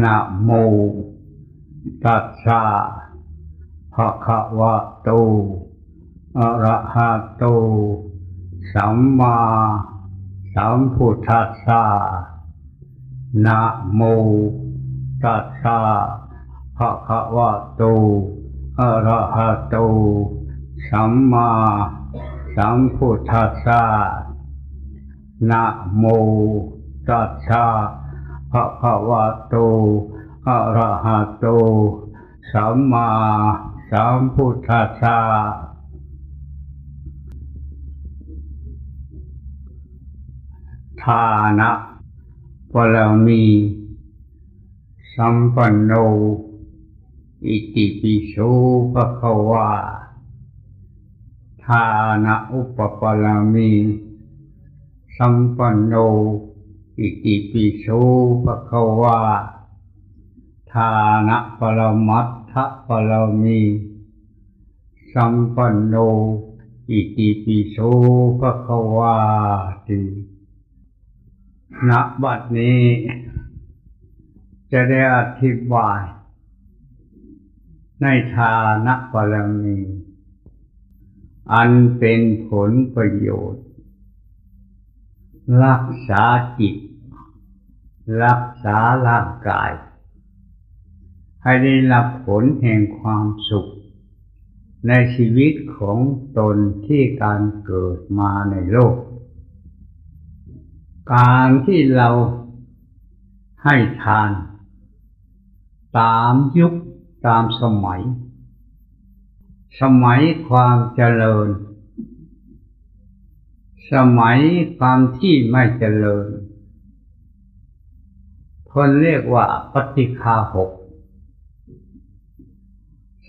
นะโมตัสสะภะคะวะโต อะระหะโต สัมมาสัมพุทธัสสะนะโมตัสสะภะคะวะโต อะระหะโต สัมมาสัมพุทธัสสะนะโมตัสสะ ภะคะวะโต อะระหะโต สัมมาสัมพุทธัสสะทานะปรมี สัมปันโน อิติปิโสภะคะวาทานะอุปปรมี สัมปันโน อิติปิโสภะคะวาทานะปรมัตถปรมีสัมปันโน อิติปิโสภะคะวาติณบัดนี้ จะได้อธิบาย ในฐานะปรมี อันเป็นผลประโยชน์ รักษาจิต รักษาร่างกาย ให้ได้รับผลแห่งความสุข ในชีวิตของตนที่การเกิดมาในโลก การที่เราให้ทาน ตามยุคตามสมัย สมัยความเจริญ สมัยความที่ไม่เจริญ คนเรียกว่าปฏิคาหก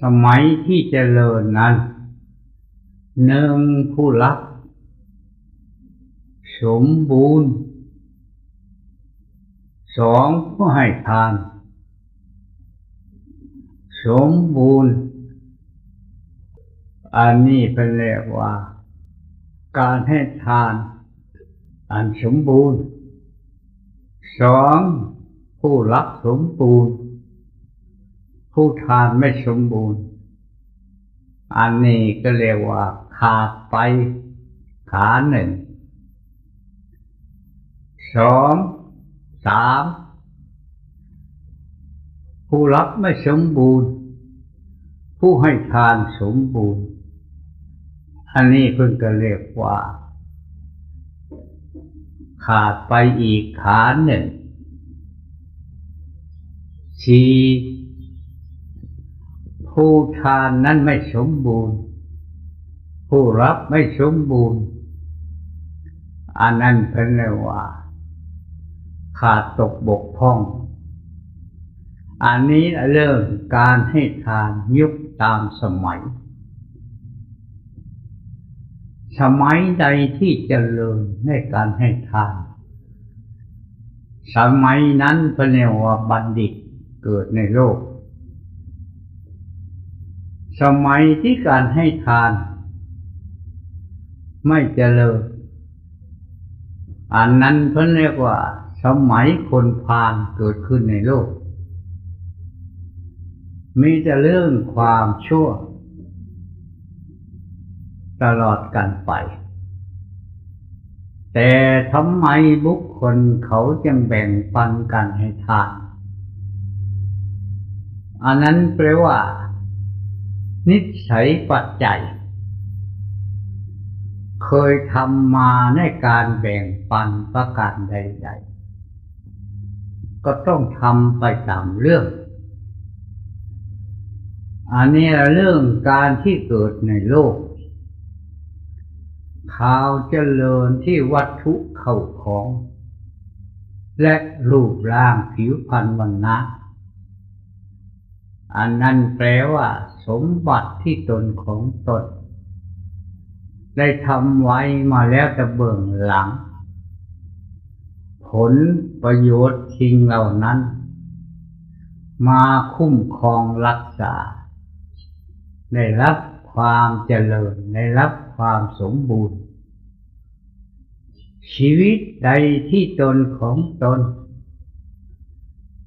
สมัยที่เจริญนั้นหนึ่งผู้รักสมบูรณ์สองผู้ให้ทาน สมบูรณ์ อันนี้เป็นเรียกว่า การให้ทานอันสมบูรณ์สองผู้รักสมบูรณ์ ผู้ทานไม่สมบูรณ์ อันนี้ก็เรียกว่าขาดไปขาหนึ่งสองสามผู้รับไม่สมบูรณ์ ผู้ให้ทานสมบูรณ์ อันนี้เพิ่งก็เรียกว่า ขาดไปอีกขาหนึ่งสีผู้ทานนั้นไม่สมบูรณ์ ผู้รับไม่สมบูรณ์ อันนั้นเป็นเรียกว่า ขาดตกบกพร่อง อันนี้เรื่องการให้ทานยุคตามสมัย สมัยใดที่เจริญในการให้ทาน สมัยนั้นเป็นเรียกว่าบัณฑิตเกิดในโลก สมัยที่การให้ทาน ไม่เจริญ อันนั้นเพิ่นเรียกว่า สมัยคนพาลเกิดขึ้นในโลก มีแต่เรื่องความชั่ว ตลอดกันไป แต่ทำไมบุคคลเขาจึงแบ่งปันกันให้ทาน อันนั้นแปลว่า นิสัยปัจจัย เคยทำมาในการแบ่งปันประการใดๆ ก็ต้องทำไปตามเรื่องอันนี้เรื่องการที่เกิดในโลก ข่าวเจริญที่วัตถุเข้าของ และรูปร่างผิวพรรณวันนะอันนั้นแปลว่า สมบัติที่ตนของตน ได้ทำไว้มาแล้วแต่เบื้องหลัง ผลประโยชน์ทิ้งเหล่านั้น มาคุ้มครองรักษา ได้รับความเจริญได้รับความสมบูรณ์ ชีวิตใดที่ตนของตน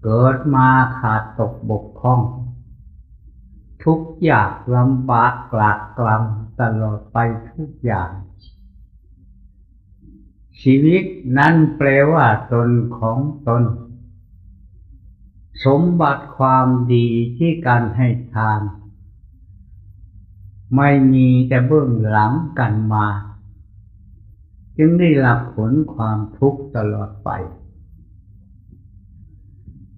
เกิดมาขาดตกบกพร่อง ทุกอย่างลำบากกลากกลำตลอดไปทุกอย่าง ชีวิตนั้นแปลว่าตนของตน สมบัติความดีที่การให้ทาน ไม่มีแต่เบื้องหลังกันมา จึงได้รับผลความทุกข์ตลอดไป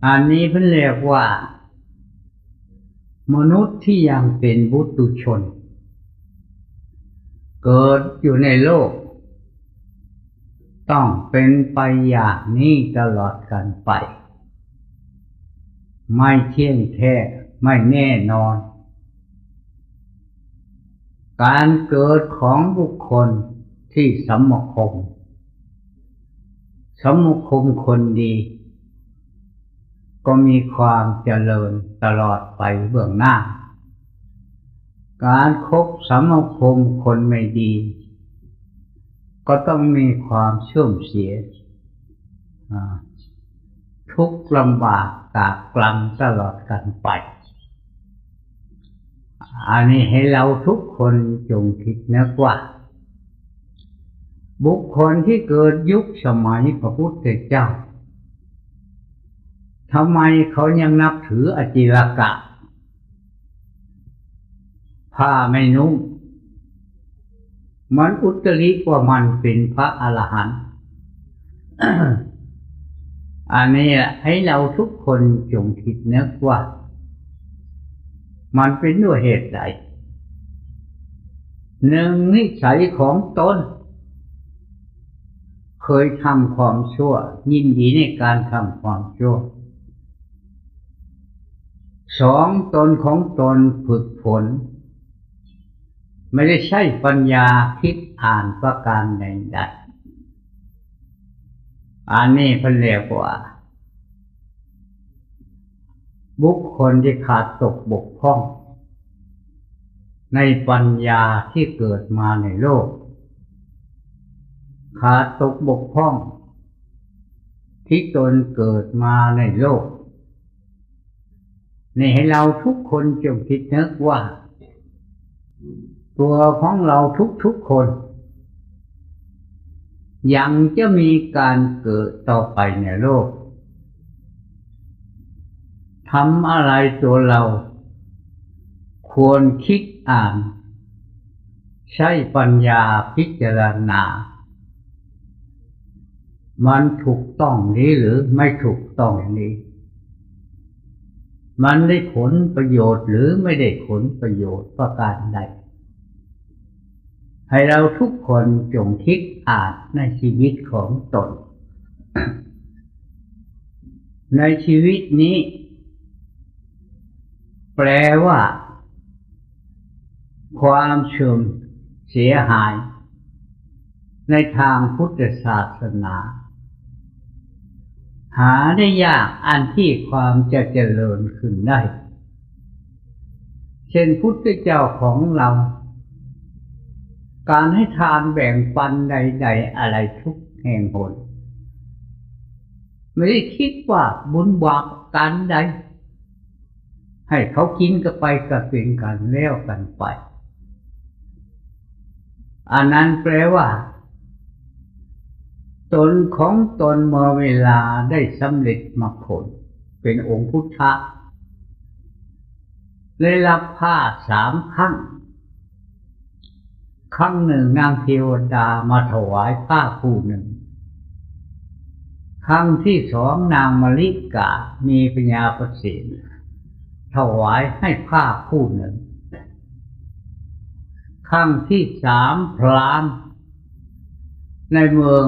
อันนี้เพิ่นเรียกว่า มนุษย์ที่ยังเป็นบุตุชน เกิดอยู่ในโลก ต้องเป็นไปอย่างนี้ตลอดกันไป ไม่เที่ยงแท้ไม่แน่นอน การเกิดของบุคคล ที่สมคมสมคมคนดี ก็มีความเจริญตลอดไปเบื้องหน้า การครบสมาคมคนไม่ดี ก็ต้องมีความเชื่อมเสีย ทุกลำบากตากกลังตลอดกันไปอันนี้ให้เราทุกคนจงคิดนะว่า บุคคลที่เกิดยุคสมัยพระพุทธเจ้าทำไมเขายังนับถืออจิรกะ ผ้าไม่นุ่งมันอุตริกว่ามันเป็นพระอรหันต์อันนี้ให้เราทุกคนจงคิดนึกว่า มันเป็นด้วยเหตุใดหนึ่งนิสัยของตน เคยทำความชั่ว ยินดีในการทำความชั่วสองตนของตนฝึกฝนไม่ได้ใช้ปัญญาคิดอ่านประการใดๆอันนี้เพิ่นเรียกว่า บุคคลที่ขาดตกบกพร่อง ในปัญญาที่เกิดมาในโลก ขาดตกบกพร่อง ที่ตนเกิดมาในโลก นี่ให้เราทุกคนจงคิดนึกว่า ตัวของเราทุกๆคน ยังจะมีการเกิดต่อไปในโลกทำอะไรตัวเรา ควรคิดอ่าน ใช้ปัญญาพิจารณา มันถูกต้องนี้หรือไม่ถูกต้องนี้ มันได้ผลประโยชน์หรือไม่ได้ผลประโยชน์ประการใด ให้เราทุกคนจงคิดอ่านในชีวิตของตน ในชีวิตนี้ แปลว่า ความเชื่อมเสียหายในทางพุทธศาสนา หาได้ยากอันที่ความจะเจริญขึ้นได้ เช่นพุทธเจ้าของเรา การให้ทานแบ่งปันใดๆอะไรทุกแห่งหนไม่ได้คิดว่าบุญบากกันใด ให้เขากินก็ไปกับเป็นกันแล้วกันไป อันนั้นแปลว่า ตนของตนเมาเวลาได้สำเร็จมรรคผล เป็นองค์พุทธะเลยรับผ้าสามครั้ง ครั้งหนึ่งนางเทวดามาถวายผ้าคู่หนึ่ง ครั้งที่สองนางมาริกา มีปัญญาประสิทธิ์ถวายให้ผ้าคู่หนึ่ง ครั้งที่สามพรามในเมือง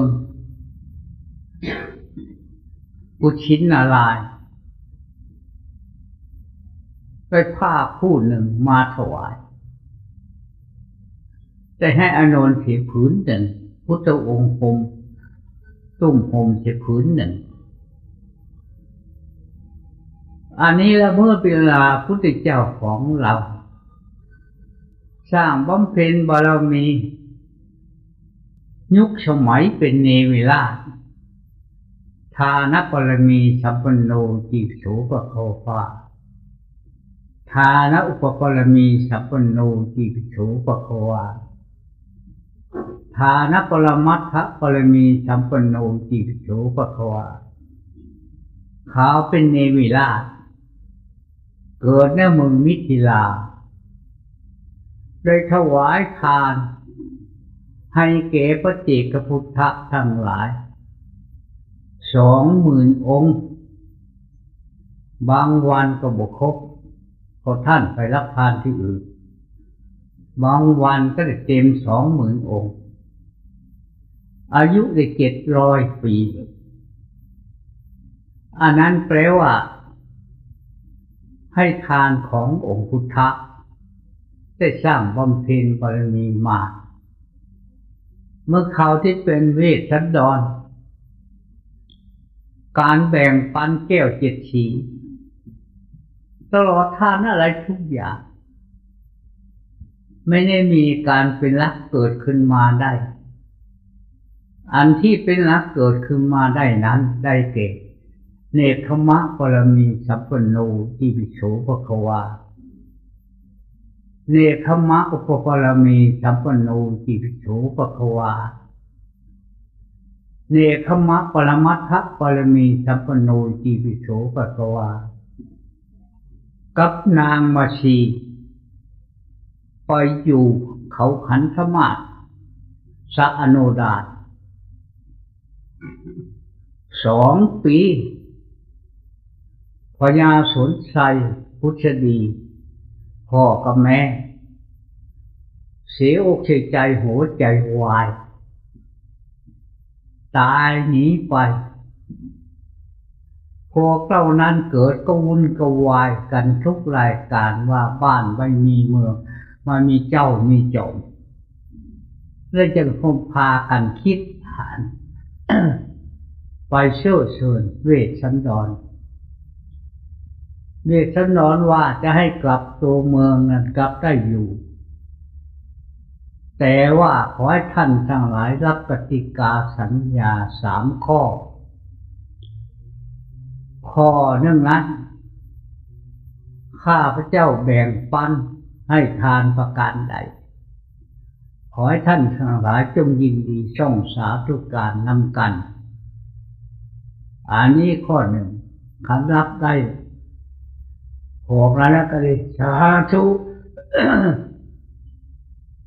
กุชินนาลายไปผ้าคู่หนึ่งมาถวายจะให้อนนท์เสียผืนหนึ่ง พุทธองค์ผมตุ้มผมเสียผืนหนึ่ง อันนี้ล้วเมื่อเวลาพุทธเจ้าของเรา สร้างบำเพ็ญบารมี ยุคสมัยเป็นเนวิลาช ทานปรมีสัมปันโนจิโสปโคฟาทานอุปปรมีสัพพโนจิโฉปโควาทานปรมัตถปรมีสัมปโนจิโฉปโควาเขาเป็นเนวิราช เกิดในเมืองมิถิลา ได้ถวายทาน ให้เก๋พระเจกพุทธทั้งหลาย สองหมื่นองค์ บางวันก็บกครบพอท่านไปรับทานที่อื่น บางวันก็ได้เต็มสองหมื่นองค์ อายุได้เจ็ดร้อยปี อันนั้นแปลว่า ให้ทานขององค์พุทธะได้สร้างบำเพ็ญบารมีมา เมื่อเขาที่เป็นเวทชันดร การแบ่งปันแก้วเจ็ดสีตลอดทานอะไรทุกอย่าง ไม่ได้มีการเป็นรักเกิดขึ้นมาได้ อันที่เป็นรักเกิดขึ้นมาได้นั้นได้เก่เนคขมะปรมีสัพพโนอิวิโสภควาเนคขมะอุปปรมีสัพพโนอิวิโสภควา เนคขมะปรมัตถปรมีสัพโนอิวิโสภควา กับนางมาชีไปอยู่เขาขันธมาศสะอโนดาตสองปีพญาสนใจพุทธดีพ่อกับแม่ เสียอกเสียใจหัวใจวาย ตายหนีไป พวกเรานั้นเกิดก็วุ่นก็วายกันทุกรายการว่าบ้านไม่มีเมืองมามีเจ้ามีจมแล้วจึงคงพากันคิดฐาน ไปเชื่อเชิญเวทสันดรเวทสันดรว่าจะให้กลับตัวเมืองนั้นกลับได้อยู่ แต่ว่าขอให้ท่านทั้งหลายรับกติกาสัญญาสามข้อ ข้อหนึ่งนั้นข้าพระเจ้าแบ่งปันให้ทานประการใด ขอให้ท่านทั้งหลายจงยินดีช่องสาธุการนำกัน อันนี้ข้อหนึ่งคันรับได้พวกนั้นก็เลยสาธุ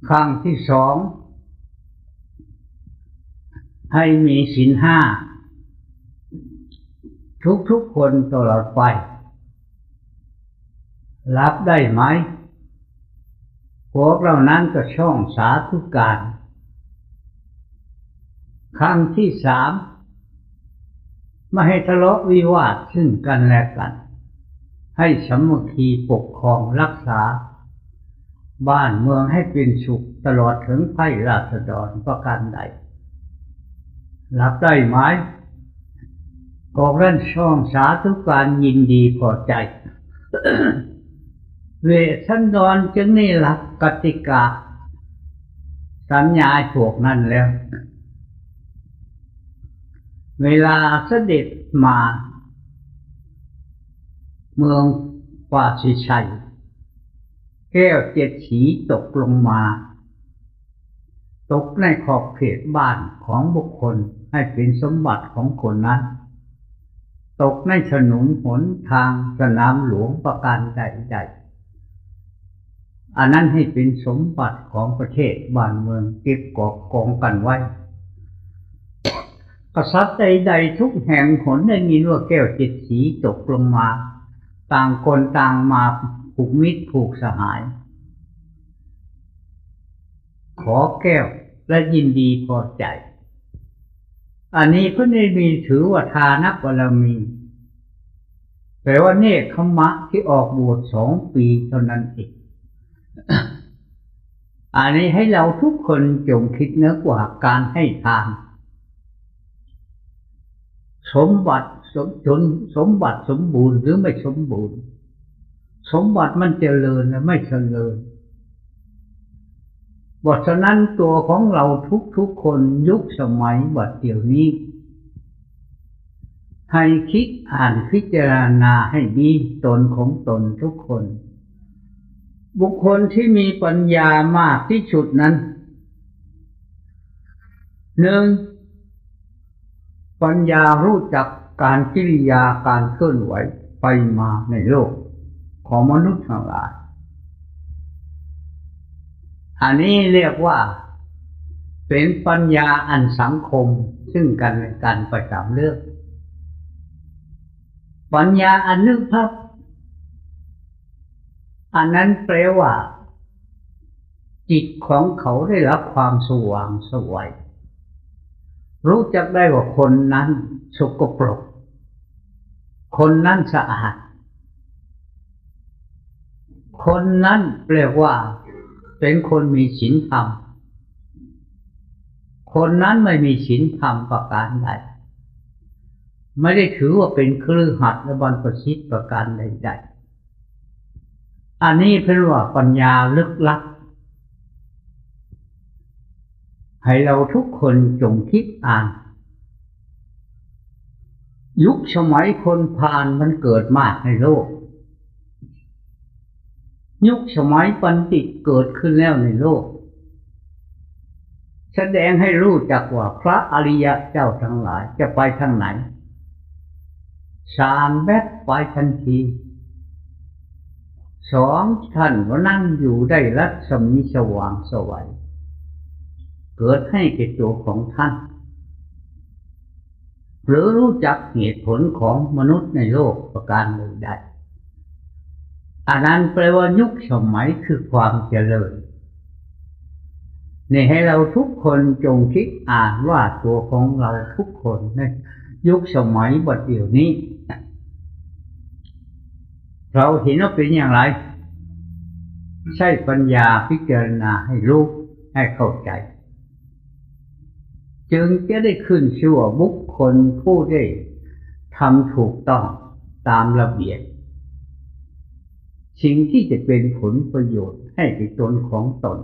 ครั้งที่สอง ให้มีสินห้า ทุกๆคนตลอดไป รับได้ไหม พวกเรานั้นก็ช่องสาธุการ ครั้งที่สามไม่ให้ทะเลาะวิวาทซึ่งกันและกัน ให้สมัคคีปกครองรักษา บ้านเมืองให้เป็นสุขตลอดถึงไพ่ราษฎรประการใด รับได้ไหมกองร่นช่องสาธุการยินดีพอใจ เวทันดอนจึงนี่หลักกติกา สัญญาพวกนั้นแล้ว เวลาเสด็จมา เมืองปาสิชัย แก้วเจ็ดสีตกลงมา ตกในขอบเขตบ้านของบุคคลให้เป็นสมบัติของคนนั้น ตกในฉนุนหนทางสนามหลวงประการใดๆอันนั้นให้เป็นสมบัติของประเทศบ้านเมืองเก็บกอบกองกันไว้ กษัตริย์ใดๆทุกแห่งหนได้ยินว่าแก้วจิตสีตกลงมา ต่างคนต่างมา ผูกมิตรผูกสหาย ขอแก้วและยินดีพอใจ อันนี้ก็ได้มีถือว่าทานบารมีแปลว่าเนคขมะที่ออกบวชสองปีเท่านั้นเองอันนี้ให้เราทุกคนจงคิดเนื้อกว่าการให้ทานสมบัติสมจนสมบัติสมบูรณ์หรือไม่สมบูรณ์ สมบัติมันเจริญหรือไม่เจริญบทฉะนั้นตัวของเราทุกๆคนยุคสมัยบัดเดี๋ยวนี้ ให้คิดอ่านพิจารณาให้ดีตนของตนทุกคน บุคคลที่มีปัญญามากที่สุดนั้นหนึ่งปัญญารู้จักการกิริยาการเคลื่อนไหวไปมาในโลก ของมนุษย์ทั้งหลาย อันนี้เรียกว่า เป็นปัญญาอันสังคมซึ่งกันและกันประจำเรื่อง ปัญญาอันนึกภาพอันนั้นแปลว่า จิตของเขาได้รับความสว่างสวย รู้จักได้ว่าคนนั้นสกปรก คนนั้นสะอาด คนนั้นแปลว่า เป็นคนมีศีลธรรม คนนั้นไม่มีศีลธรรมประการใด ไม่ได้ถือว่าเป็นเครือหัดและบรรพชิตประการใดๆ อันนี้เป็นว่าปัญญาลึกลับให้เราทุกคนจงคิดอ่าน ยุคสมัยคนพานมันเกิดมากในโลก ยุคสมัยปัญติเกิดขึ้นแล้วในโลก แสดงให้รู้จักว่าพระอริยะเจ้าทั้งหลายจะไปทางไหน สามแบดไปทันที สองท่านก็นั่งอยู่ได้รัศมีสว่างสวัยเกิดให้แก่ตัวของท่าน หรือรู้จักเหตุผลของมนุษย์ในโลกประการใดๆ อันนั้นแปลว่ายุคสมัยคือความเจริญนี่ให้เราทุกคนจงคิดอ่านว่าตัวของเราทุกคนในยุคสมัยบัดเดี๋ยวนี้ เราเห็นว่าเป็นอย่างไร ใช่ปัญญาพิจารณาให้รู้ให้เข้าใจ จึงจะได้ขึ้นชื่อว่าบุคคลผู้ได้ทำถูกต้องตามระเบียบ สิ่งที่จะเป็นผลประโยชน์ให้กับตนของตน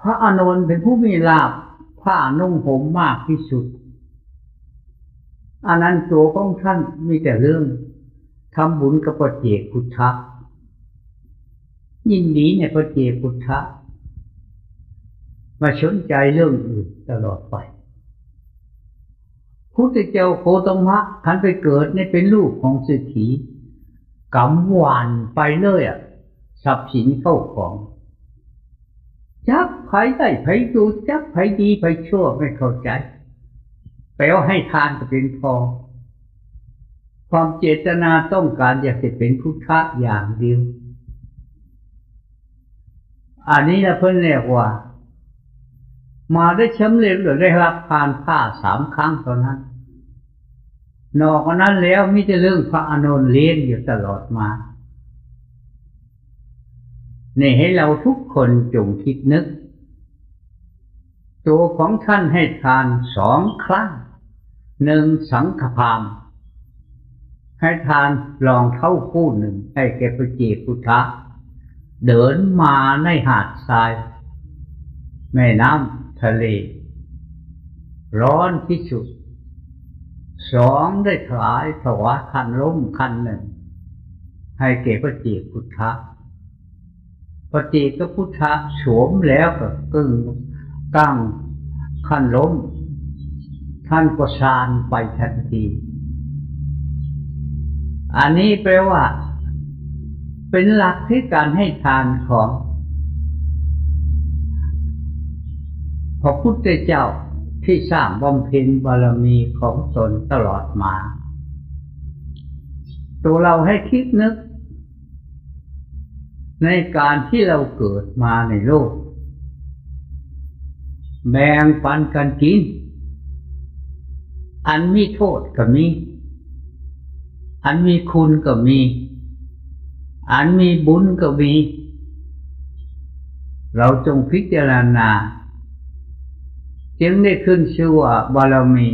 พระอานนท์เป็นผู้มีลาภผ้านุ่งห่มมากที่สุดอันนั้นตัวของท่านมีแต่เรื่องทำบุญกับพระเจกพุทธะยินดีในพระเจกพุทธะมาสนใจเรื่องอื่นตลอดไปพุทธเจ้าโคตมะท่านไปเกิดในเป็นลูกของเศรษฐี กำหวานไปเลยอะทรัพย์สินเข้าของจับไผได้ไผดูจับไผดีไผชั่วไม่เข้าใจแปลว่าให้ทานก็เป็นพอ ความเจตนาต้องการอยากจะเป็นพุทธะอย่างเดียว อันนี้นะเพิ่นเรียกว่า มาได้แชมป์เร็จหรือได้รับผ่านผ้าสามครั้งตอนนั้น นอกนั้นแล้วมิจะเรื่องพระอนุนเลี้ยงอยู่ตลอดมานี่ให้เราทุกคนจงคิดนึก ตัวของท่านให้ทานสองครั้งหนึ่งสังฆพามให้ทานลองเท่าคู่หนึ่ง ให้แกพระเจพุทธะ เดินมาในหาดทราย แม่น้ำทะเล ร้อนที่สุด สองได้ถวายถวายคันล้มคันหนึ่ง ให้เก็บพระจีพุทธะพระจีก็พุทธะสวมแล้วก็กึ่งตั้งคันล้ม ท่านก็ชานไปทันที อันนี้แปลว่า เป็นหลักที่การให้ทานของพระพุทธเจ้า ที่สร้างบำเพ็ญบารมีของตนตลอดมา ตัวเราให้คิดนึก ในการที่เราเกิดมาในโลก แบ่งปันกันกิน อันมีโทษก็มี อันมีคุณก็มี อันมีบุญก็มี เราจงพิจารณา จึงได้ขึ้นชื่อว่าบารมี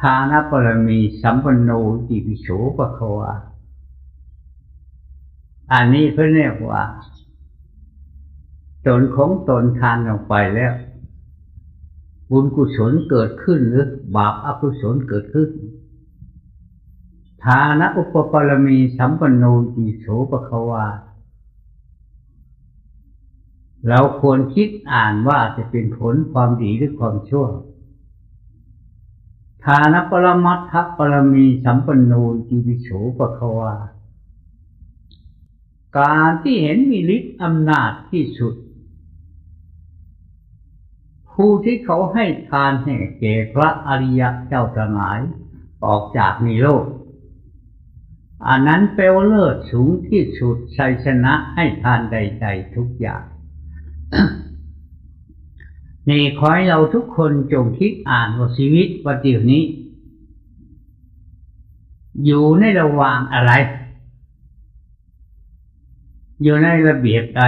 ทานบารมี สัมปันโนติวิโสปะควาอันนี้เพื่อเรียกว่า ตนของตนทานออกไปแล้ว บุญกุศลเกิดขึ้นหรือบาปอกุศลเกิดขึ้นฐานะอุปปรมี สัมปันโนติโสปะควา เราควรคิดอ่านว่าจะเป็นผลความดีหรือความชั่วฐานปรมัตถปรมีสัมปันโนติวิโสปะควา การที่เห็นมีฤทธิ์อำนาจที่สุด ผู้ที่เขาให้ทานให้แก่พระอริยะเจ้าทั้งหลายออกจากในโลกอันนั้นเปลวเลิศสูงที่สุดชัยชนะให้ทานใดๆทุกอย่าง นี่ขอให้เราทุกคนจงคิดอ่านว่าชีวิตวันเดียวนี้ อยู่ในระหว่างอะไร อยู่ในระเบียบใด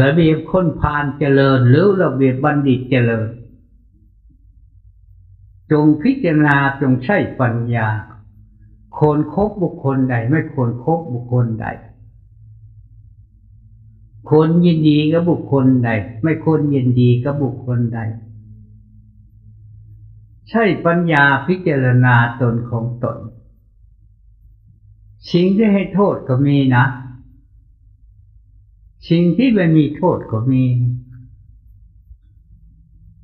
ระเบียบคนพานเจริญ หรือระเบียบบัณฑิตเจริญ จงพิจารณาจงใช้ปัญญาควรครบบุคคลใด ไม่ควรครบบุคคลใด ควรยินดีกับบุคคลใด ไม่ควรยินดีกับบุคคลใด ใช่ปัญญาพิจารณาตนของตน สิ่งที่ให้โทษก็มีนะ สิ่งที่ไม่มีโทษก็มี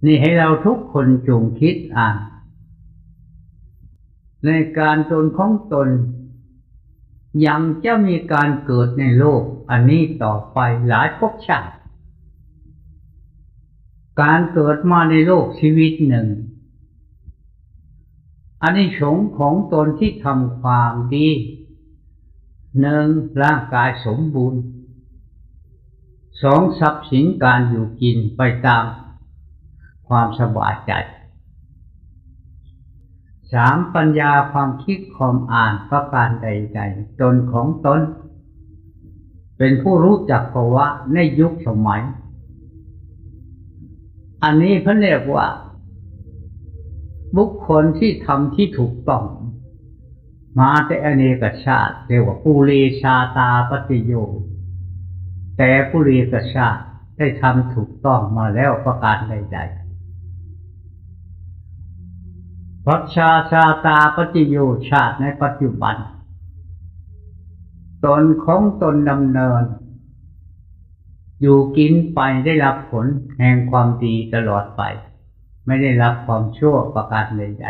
นี่ให้เราทุกคนจงคิดอ่านในการตนของตน ยังจะมีการเกิดในโลก อันนี้ต่อไปหลายภพชาติการเกิดมาในโลกชีวิตหนึ่งอันนี้สงของตนที่ทำความดีหนึ่งร่างกายสมบูรณ์สองทรัพย์สินการอยู่กินไปตามความสบายใจ สามปัญญาความคิดความอ่านประการใดๆตนของตน เป็นผู้รู้จักภาวะในยุคสมัย อันนี้พระเรียกว่า บุคคลที่ทำที่ถูกต้อง มาแต่อเนกชาติเรียกว่าปุเรชาตาปฏิโย แต่ปุเรกชาติได้ทำถูกต้องมาแล้วประการใดๆ พัชาชาตาปฏิโยชาติในปัจจุบัน ตนของตนดำเนิน อยู่กินไปได้รับผลแห่งความดีตลอดไป ไม่ได้รับความชั่วประการใด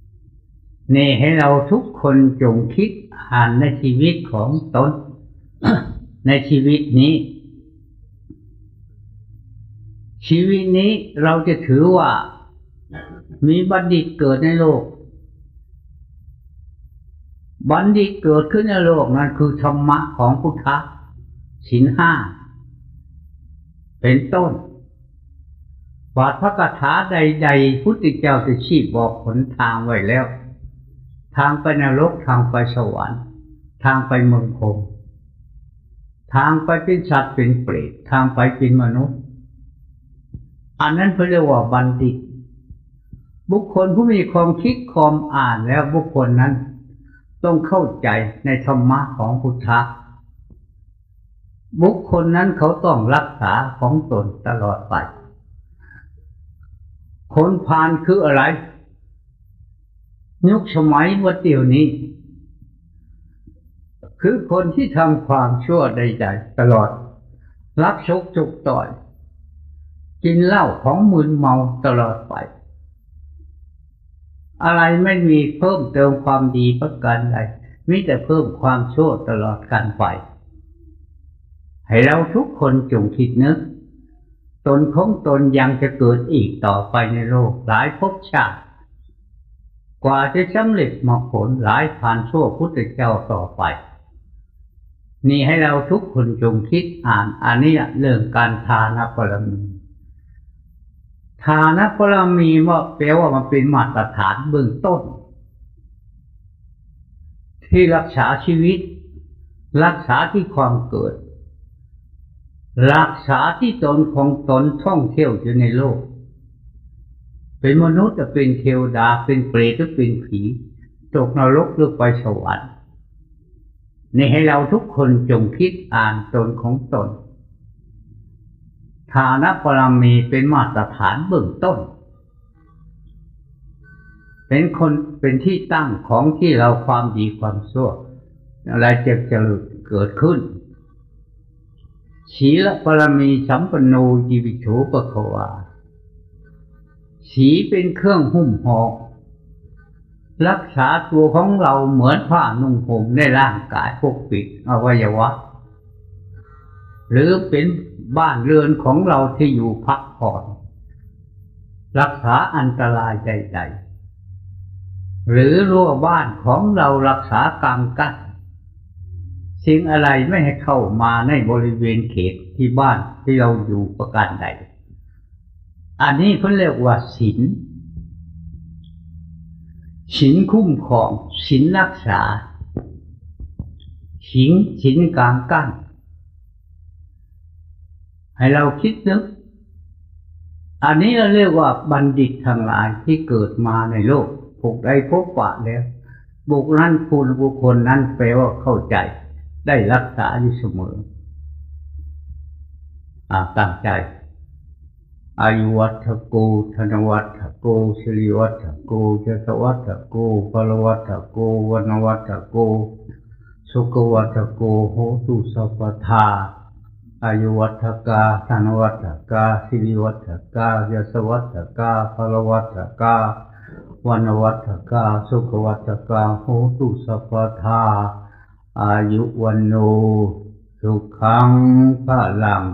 ๆนี่ให้เราทุกคนจงคิดอ่านในชีวิตของตน ในชีวิตนี้ ชีวิตนี้เราจะถือว่า มีบัณฑิตเกิดในโลก บัณฑิตเกิดขึ้นในโลกนั้นคือธรรมะของพุทธะสินห้า เป็นต้น บาทพระคาถาใด ๆ พุทธเจ้าจะชี้บอกผลทางไว้แล้ว ทางไปนรกทางไปสวรรค์ ทางไปเมืองคมทางไปเป็นสัตว์เป็นเปรตทางไปเป็นมนุษย์ อันนั้นเพื่อเรียกว่าบัณฑิต บุคคลผู้มีความคิดความอ่านแล้วบุคคลนั้น ต้องเข้าใจในธรรมะของพุทธะบุคคลนั้นเขาต้องรักษาของตนตลอดไปคนพานคืออะไร ยุคสมัยวัดเดียวนี้ คือคนที่ทำความชั่วใดๆตลอด รักชกจุกต่อย กินเหล้าของมึนเมาตลอดไป อะไรไม่มีเพิ่มเติมความดีประการใดมิแต่เพิ่มความชั่วตลอดการไป ให้เราทุกคนจงคิดนึก ตนของตนยังจะเกิดอีกต่อไปในโลกหลายภพชาติ กว่าจะสำเร็จมรรคผลหลายผ่านชั่วพุทธเจ้าต่อไป นี่ให้เราทุกคนจงคิดอ่านอันนี้เรื่องการทานบารมี ฐานะพลมีว่าแปลว่ามันเป็นมาตรฐานเบื้องต้น ที่รักษาชีวิต รักษาที่ความเกิด รักษาที่ตนของตนท่องเที่ยวอยู่ในโลก เป็นมนุษย์จะเป็นเทวดาเป็นเปรตหรือเป็นผีตกนรกหรือไปสวรรค์นี่ให้เราทุกคนจงคิดอ่านตนของตน ฐานะบารมีเป็นมาตรฐานเบื้องต้น เป็นคนเป็นที่ตั้งของที่เราความดีความชั่วอะไรจะจะเกิดขึ้นศีลบารมีสัมปโนยิวิโฉปะควาสีเป็นเครื่องหุ้มห่อรักษาตัวของเราเหมือนผ้านุ่งห่มในร่างกายปกปิดอวัยวะ หรือเป็น บ้านเรือนของเราที่อยู่พักผ่อน รักษาอันตรายใดๆหรือรั้วบ้านของเรารักษากางกั้นสิ่งอะไรไม่ให้เข้ามาในบริเวณเขตที่บ้านที่เราอยู่ประการใด อันนี้เขาเรียกว่าศีลศีลคุ้มครองศีลรักษาศีลศีลกลางกั้น ให้เราคิดนึกอันนี้เราเรียกว่าบัณฑิตทั้งหลายที่เกิดมาในโลกผูกได้พบปะแล้วบุคนั้นผู้บุคคลนั้นแปลว่าเข้าใจ ได้รักษาอยู่เสมออาตั้งใจ อายุวัฒโกธนวัฒโกสิริวัฒโกเจตวัฒโกพลวัฒโกวนวัฒโก สุขวัฒโกโหตุสัพพทา อายุวัฒกาธนวัฒกาสิริวัฒกายศวัฒกาพลวัฒกาวันวัฒกาสุขวัฒกาโหตุสัพพทาอายุวันโนสุขังพลัง